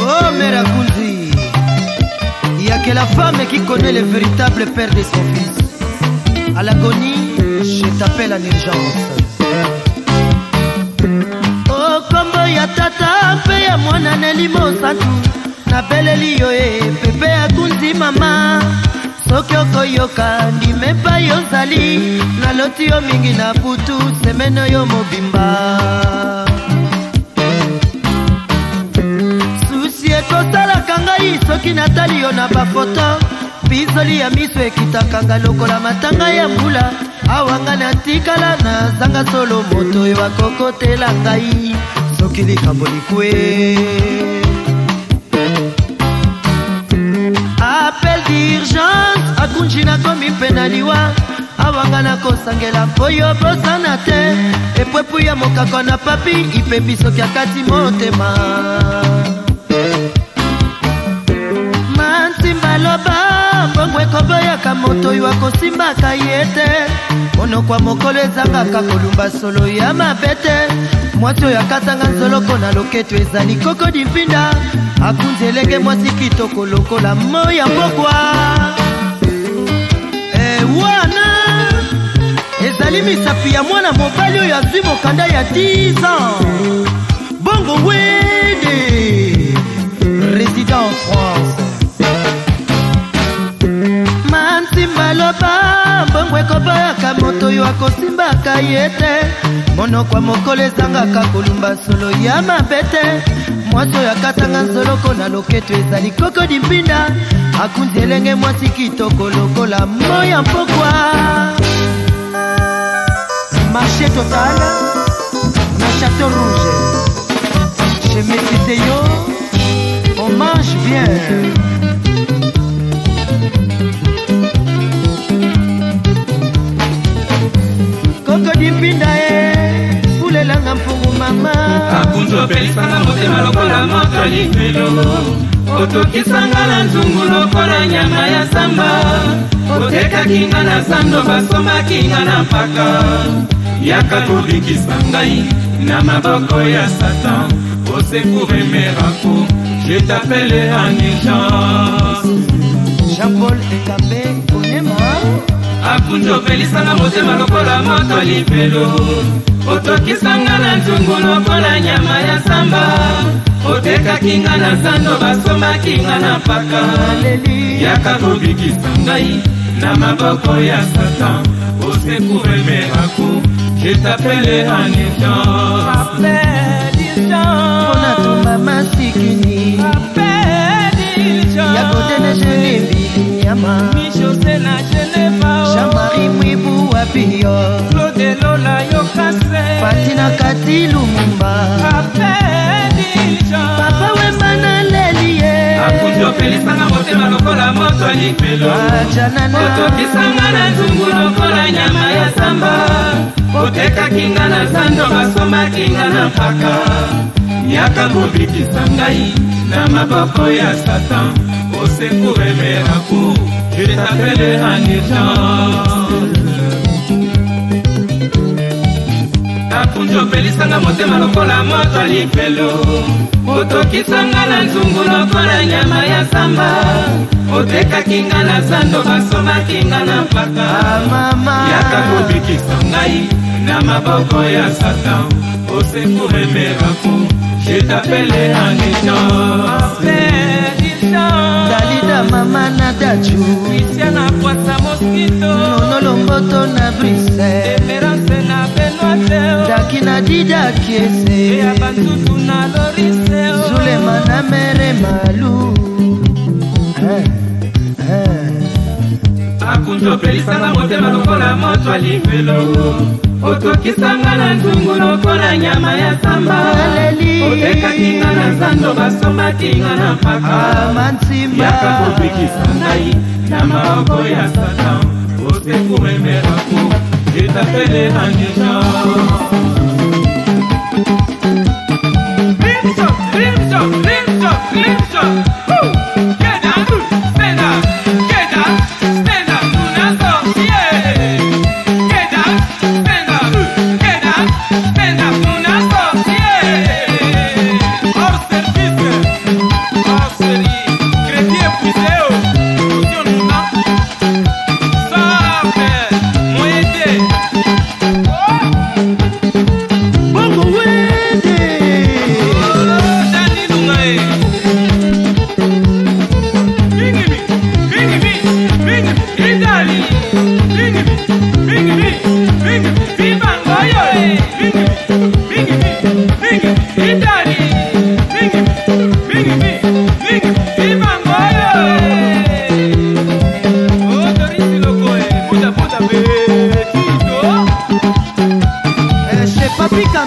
Oh Mère Kundi, il n'y a que la femme qui connaît le véritable père de son fils. À l'agonie, je t'appelle en urgence. Oh kombo ya tata mpe ya mwana neli mosantu nabeleli yo e eh, pepe ya kunzi mama soki okoyoka ndima epai ozali naloti yo mingi na butu semene yo mobimba soki natali yo na bafoto bizoli ya miso ekitakanga lokola matanga ya mbula awanga natikala nazanga solo moto oyo akokotela ngai soki likambo likwe appel d'urgence akunji nakomi mpe na liwa awanga nakosangela mpo yo bosana te epwepu ya mokako na papi ipebi soki akati motema maloba mbongo ekoboyaka moto oyo akosimbaka ye te monokwa mokolo ezangaka kolumba solo ya mabe te mwasi oyo akatanga nzoloko na loketo ezali kokodi mpinda akunzi elenge mwasi kitoko lokola moi ya pokwa ewana eh, ezali misapi ya mwana mobali oyo azwi mokanda ya 10 ans bongo wede résident france loba mbongo ekobayaka moto oyo akosimbaka ye te monoko ya mokolo ezangaka kolumba solo ya mabe te mwasi oyo akatanga nzoloko na loketo ezali koko dimpinda akunzi elenge mwasi kitoko lokola moi ya mpokwa marché total na chateau rouge chemetiteyo on mange bien ozopelisanga motema lokola moto limelo otokisanga na nzungu lokola nyama ya samba otekaki nga na zando basombaki nga na mpaka yaka kobikisa ngai na maboko ya satan osekure merako je tapele en urgence jean-paul ekambe konema akunzi opelisanga motema lokola moto libelo otokisanga na nzungulu mpo na nyama ya samba otekaki nga na zando basombaki nga na mpaka yaka kobikisa ngai na maboko ya satan osekuremeraku jetapele anetempona tomama sikini ya kodene genebi nyama jean-marie mwibu wapiyo moto lipelootokisanga na nzungu lokola nyama ya samba otekaki nga na zando basomaki nga na mpaka yaka kobikisa ngai na maboko ya satan osekuremeraku etapele en urgence kapunju opelisanga motema lokola moto alipelo otokisanga na nzungu lokola nyama ya samba otekaki nga na zando basomaki nga na mpaka yaka kobikisa ngai na maboko ya satan osekuremeraku jetapele angetansedalida mama na daju isiana kwasa moskito nonolomboto na brisele daki na didaki esesulema e na mere malu eh, eh. akunzi opelisanga motema lokola moto alivelo otokisanga na nzungu lokola nyama ya samba otekakinga na zando basombakinga na mpakayaka ah, kobikisa ngai na maoko ya satan osekuremeraku Je t'appelle know.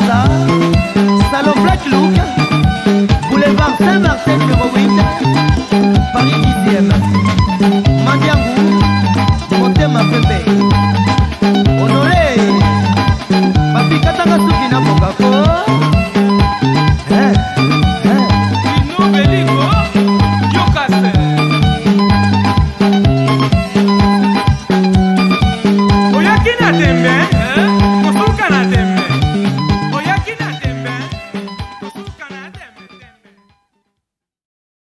casa. Salon Black Look.